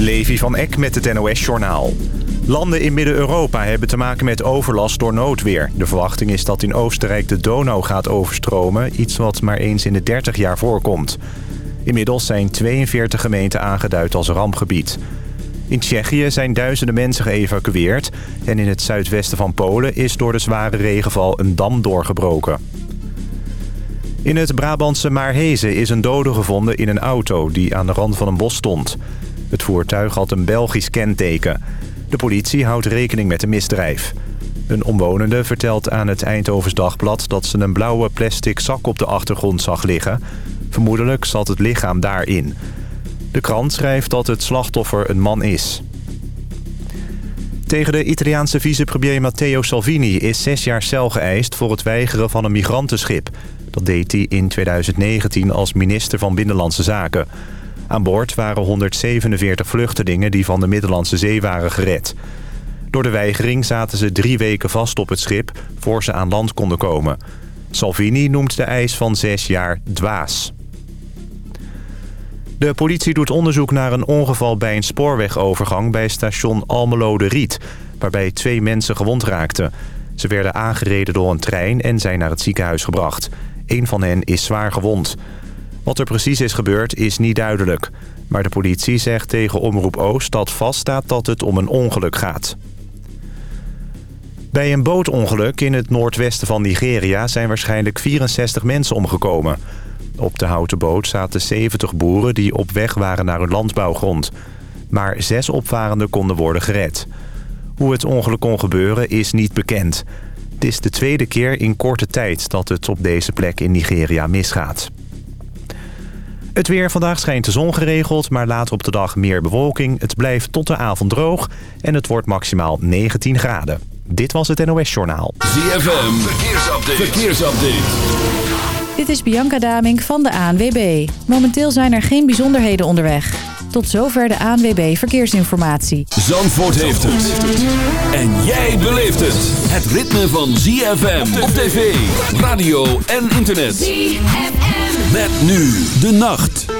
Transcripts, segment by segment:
Levi van Eck met het NOS-journaal. Landen in Midden-Europa hebben te maken met overlast door noodweer. De verwachting is dat in Oostenrijk de Donau gaat overstromen... iets wat maar eens in de 30 jaar voorkomt. Inmiddels zijn 42 gemeenten aangeduid als rampgebied. In Tsjechië zijn duizenden mensen geëvacueerd... en in het zuidwesten van Polen is door de zware regenval een dam doorgebroken. In het Brabantse Maarhezen is een dode gevonden in een auto... die aan de rand van een bos stond... Het voertuig had een Belgisch kenteken. De politie houdt rekening met een misdrijf. Een omwonende vertelt aan het Eindhovens Dagblad... dat ze een blauwe plastic zak op de achtergrond zag liggen. Vermoedelijk zat het lichaam daarin. De krant schrijft dat het slachtoffer een man is. Tegen de Italiaanse vicepremier Matteo Salvini is zes jaar cel geëist... voor het weigeren van een migrantenschip. Dat deed hij in 2019 als minister van Binnenlandse Zaken... Aan boord waren 147 vluchtelingen die van de Middellandse Zee waren gered. Door de weigering zaten ze drie weken vast op het schip... voor ze aan land konden komen. Salvini noemt de eis van zes jaar dwaas. De politie doet onderzoek naar een ongeval bij een spoorwegovergang... bij station Almelo de Riet, waarbij twee mensen gewond raakten. Ze werden aangereden door een trein en zijn naar het ziekenhuis gebracht. Een van hen is zwaar gewond. Wat er precies is gebeurd is niet duidelijk. Maar de politie zegt tegen Omroep Oost dat vaststaat dat het om een ongeluk gaat. Bij een bootongeluk in het noordwesten van Nigeria zijn waarschijnlijk 64 mensen omgekomen. Op de houten boot zaten 70 boeren die op weg waren naar hun landbouwgrond. Maar zes opvarenden konden worden gered. Hoe het ongeluk kon gebeuren is niet bekend. Het is de tweede keer in korte tijd dat het op deze plek in Nigeria misgaat. Het weer vandaag schijnt de zon geregeld, maar later op de dag meer bewolking. Het blijft tot de avond droog en het wordt maximaal 19 graden. Dit was het NOS Journaal. ZFM, verkeersupdate. verkeersupdate. Dit is Bianca Damink van de ANWB. Momenteel zijn er geen bijzonderheden onderweg. Tot zover de ANWB Verkeersinformatie. Zandvoort heeft het. En jij beleeft het. Het ritme van ZFM op tv, radio en internet. ZFM. Met nu de nacht.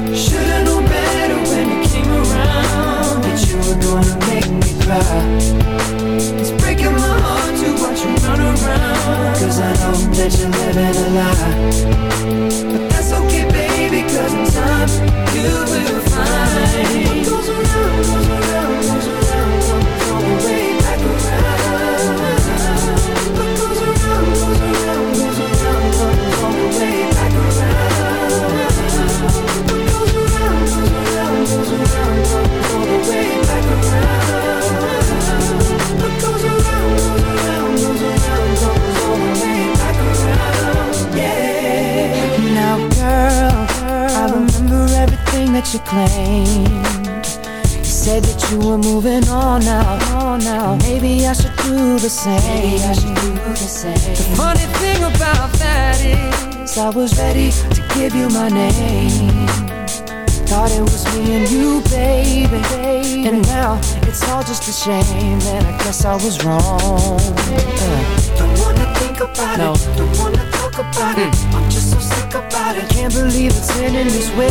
I was wrong. Yeah. Don't wanna think about no. it. Don't wanna talk about mm. it. Hmm. I'm just so sick about it. Can't believe it's ending this way.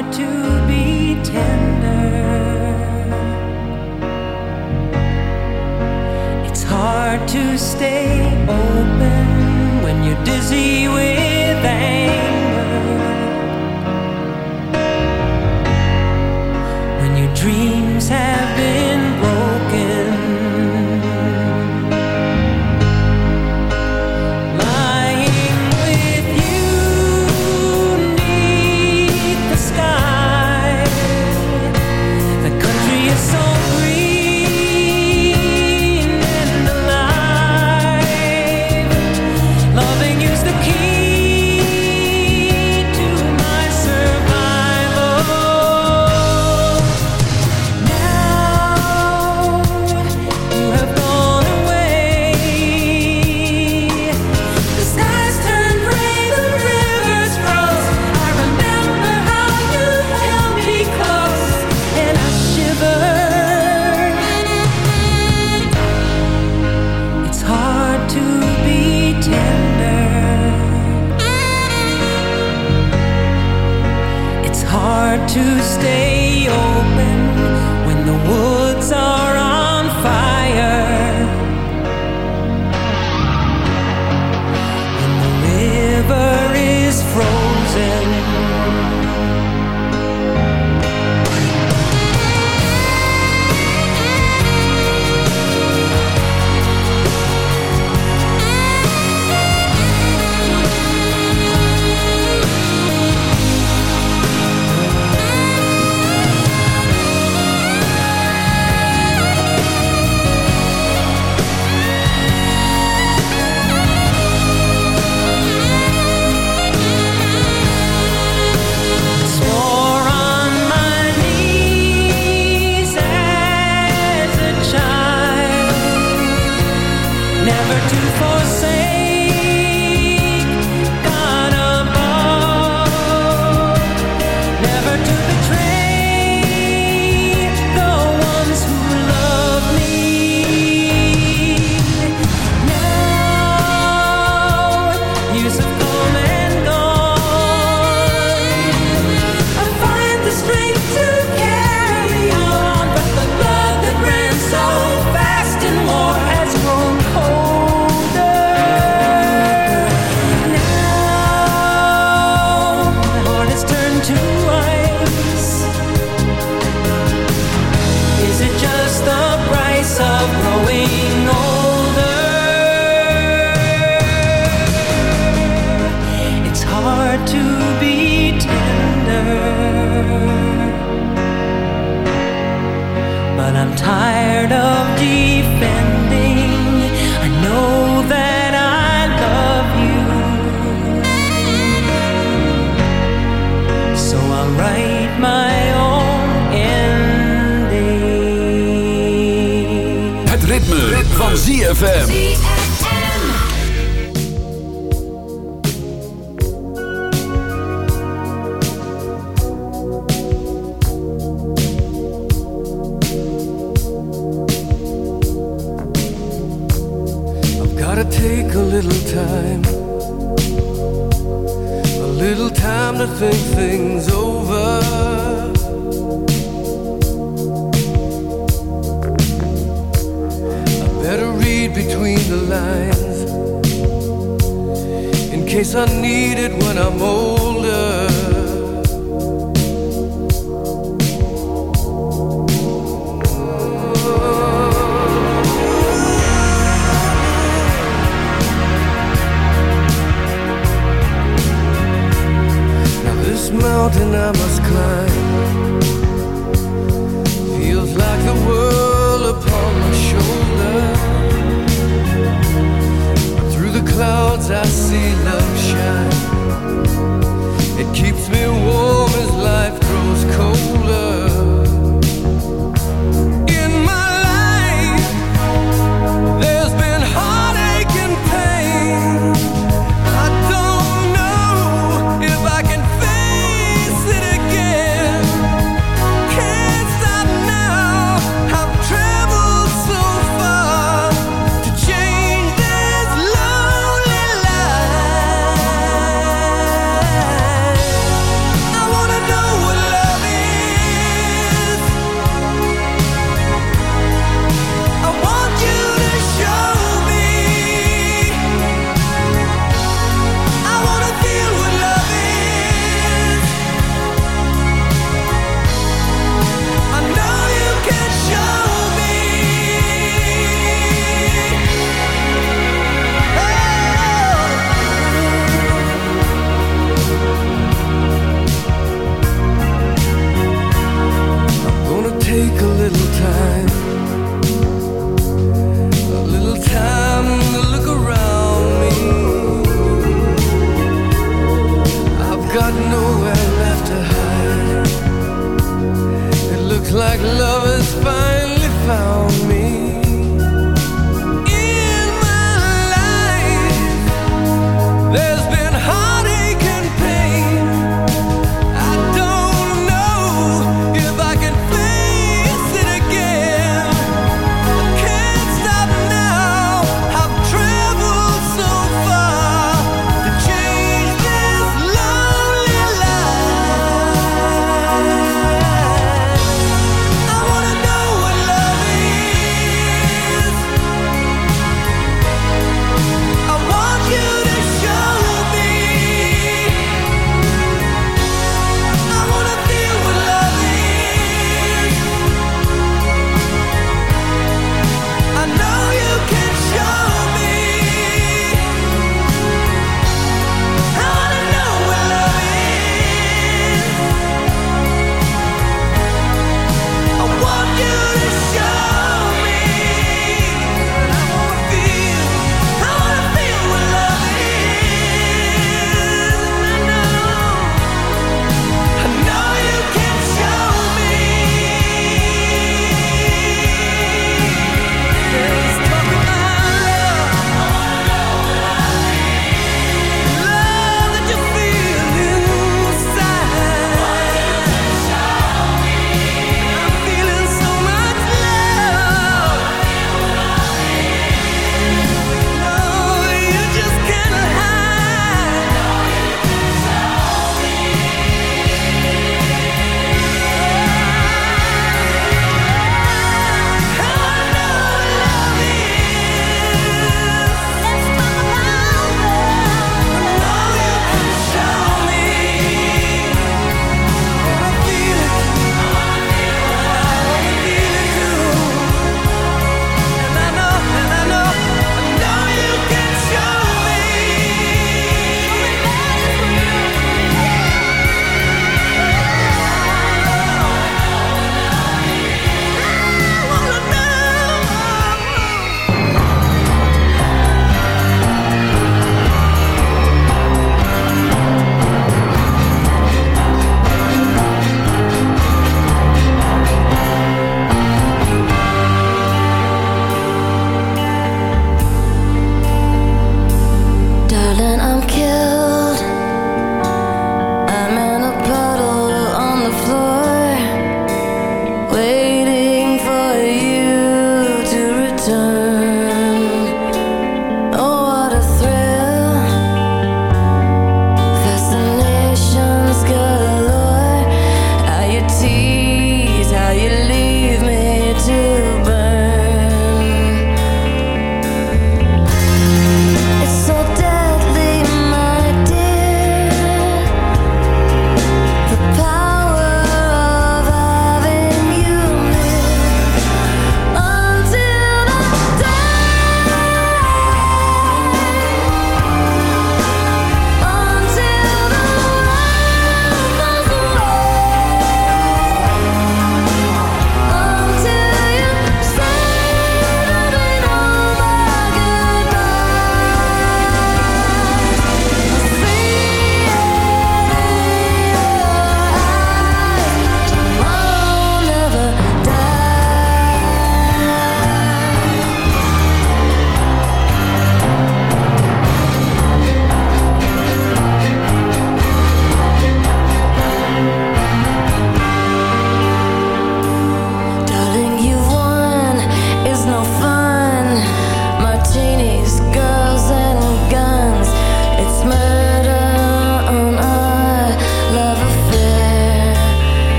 hard to be tender. It's hard to stay open when you're dizzy with anger. When your dreams have ZFM.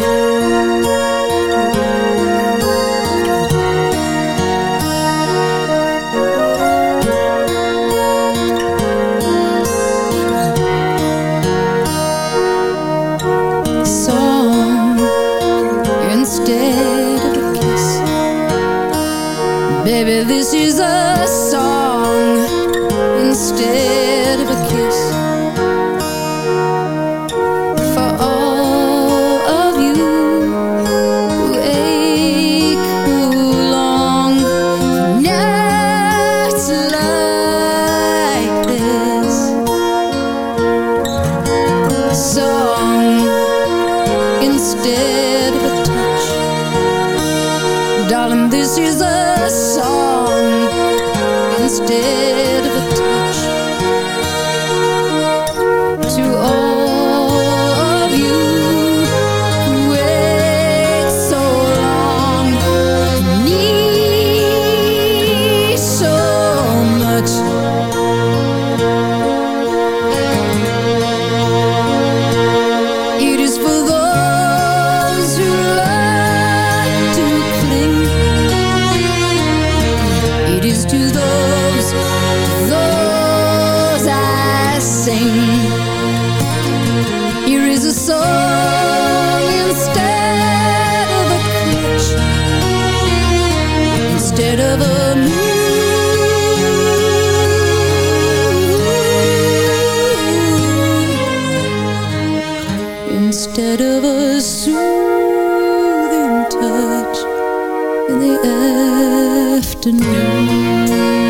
Song Música